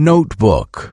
Notebook.